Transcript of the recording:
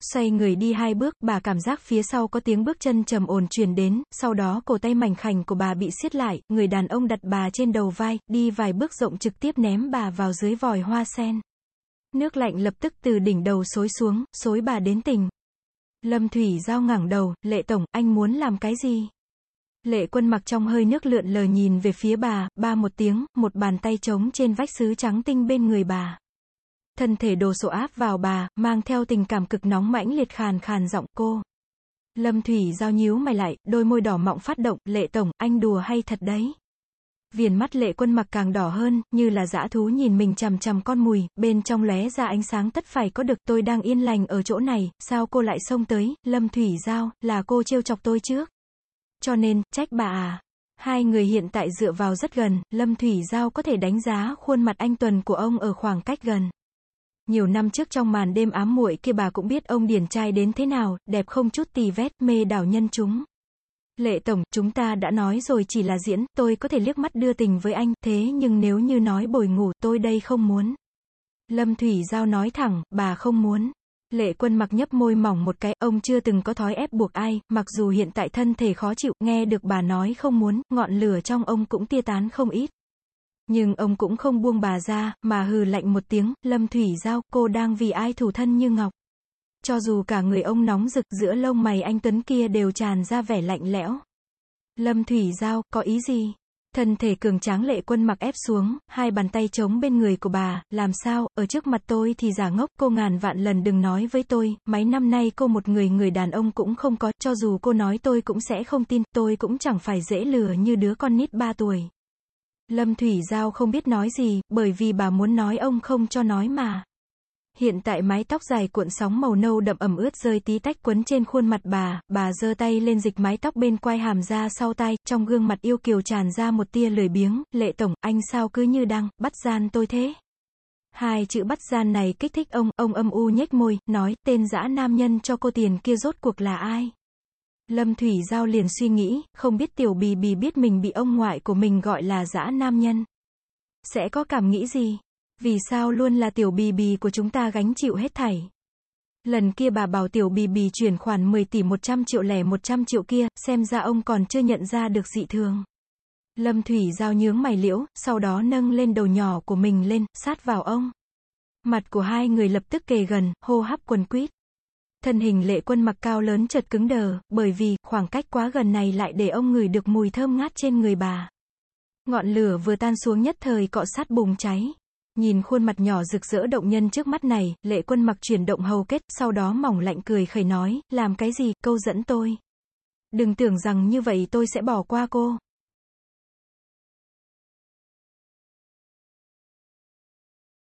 xoay người đi hai bước, bà cảm giác phía sau có tiếng bước chân trầm ổn truyền đến, sau đó cổ tay mảnh khảnh của bà bị siết lại, người đàn ông đặt bà trên đầu vai, đi vài bước rộng trực tiếp ném bà vào dưới vòi hoa sen. Nước lạnh lập tức từ đỉnh đầu xối xuống, xối bà đến tình. Lâm Thủy Giao ngẳng đầu, lệ tổng, anh muốn làm cái gì? Lệ quân mặc trong hơi nước lượn lờ nhìn về phía bà, ba một tiếng, một bàn tay trống trên vách sứ trắng tinh bên người bà. Thân thể đồ sộ áp vào bà, mang theo tình cảm cực nóng mãnh liệt khàn khàn giọng cô. Lâm Thủy giao nhíu mày lại, đôi môi đỏ mọng phát động, lệ tổng, anh đùa hay thật đấy. Viền mắt lệ quân mặc càng đỏ hơn, như là dã thú nhìn mình chằm chằm con mùi, bên trong lóe ra ánh sáng tất phải có được tôi đang yên lành ở chỗ này, sao cô lại xông tới, Lâm Thủy Giao, là cô trêu chọc tôi trước. Cho nên, trách bà à. Hai người hiện tại dựa vào rất gần, Lâm Thủy Giao có thể đánh giá khuôn mặt anh Tuần của ông ở khoảng cách gần. Nhiều năm trước trong màn đêm ám muội kia bà cũng biết ông điển trai đến thế nào, đẹp không chút tì vết, mê đảo nhân chúng. Lệ Tổng, chúng ta đã nói rồi chỉ là diễn, tôi có thể liếc mắt đưa tình với anh, thế nhưng nếu như nói bồi ngủ, tôi đây không muốn. Lâm Thủy Giao nói thẳng, bà không muốn. Lệ quân mặc nhấp môi mỏng một cái, ông chưa từng có thói ép buộc ai, mặc dù hiện tại thân thể khó chịu, nghe được bà nói không muốn, ngọn lửa trong ông cũng tia tán không ít. Nhưng ông cũng không buông bà ra, mà hừ lạnh một tiếng, Lâm Thủy Giao, cô đang vì ai thủ thân như ngọc. Cho dù cả người ông nóng rực giữa lông mày anh Tuấn kia đều tràn ra vẻ lạnh lẽo. Lâm Thủy Giao, có ý gì? Thân thể cường tráng lệ quân mặc ép xuống, hai bàn tay chống bên người của bà, làm sao, ở trước mặt tôi thì giả ngốc, cô ngàn vạn lần đừng nói với tôi, mấy năm nay cô một người người đàn ông cũng không có, cho dù cô nói tôi cũng sẽ không tin, tôi cũng chẳng phải dễ lừa như đứa con nít ba tuổi. Lâm Thủy Giao không biết nói gì, bởi vì bà muốn nói ông không cho nói mà. Hiện tại mái tóc dài cuộn sóng màu nâu đậm ẩm ướt rơi tí tách quấn trên khuôn mặt bà, bà giơ tay lên dịch mái tóc bên quai hàm ra sau tai, trong gương mặt yêu kiều tràn ra một tia lười biếng, lệ tổng, anh sao cứ như đang, bắt gian tôi thế. Hai chữ bắt gian này kích thích ông, ông âm u nhếch môi, nói, tên dã nam nhân cho cô tiền kia rốt cuộc là ai? Lâm Thủy Giao liền suy nghĩ, không biết tiểu bì bì biết mình bị ông ngoại của mình gọi là dã nam nhân. Sẽ có cảm nghĩ gì? Vì sao luôn là tiểu bì bì của chúng ta gánh chịu hết thảy? Lần kia bà bảo tiểu bì bì chuyển khoản 10 tỷ 100 triệu lẻ 100 triệu kia, xem ra ông còn chưa nhận ra được dị thường. Lâm Thủy Giao nhướng mày liễu, sau đó nâng lên đầu nhỏ của mình lên, sát vào ông. Mặt của hai người lập tức kề gần, hô hấp quần quýt. Thân hình lệ quân mặc cao lớn chợt cứng đờ, bởi vì, khoảng cách quá gần này lại để ông ngửi được mùi thơm ngát trên người bà. Ngọn lửa vừa tan xuống nhất thời cọ sát bùng cháy. Nhìn khuôn mặt nhỏ rực rỡ động nhân trước mắt này, lệ quân mặc chuyển động hầu kết, sau đó mỏng lạnh cười khẩy nói, làm cái gì, câu dẫn tôi. Đừng tưởng rằng như vậy tôi sẽ bỏ qua cô.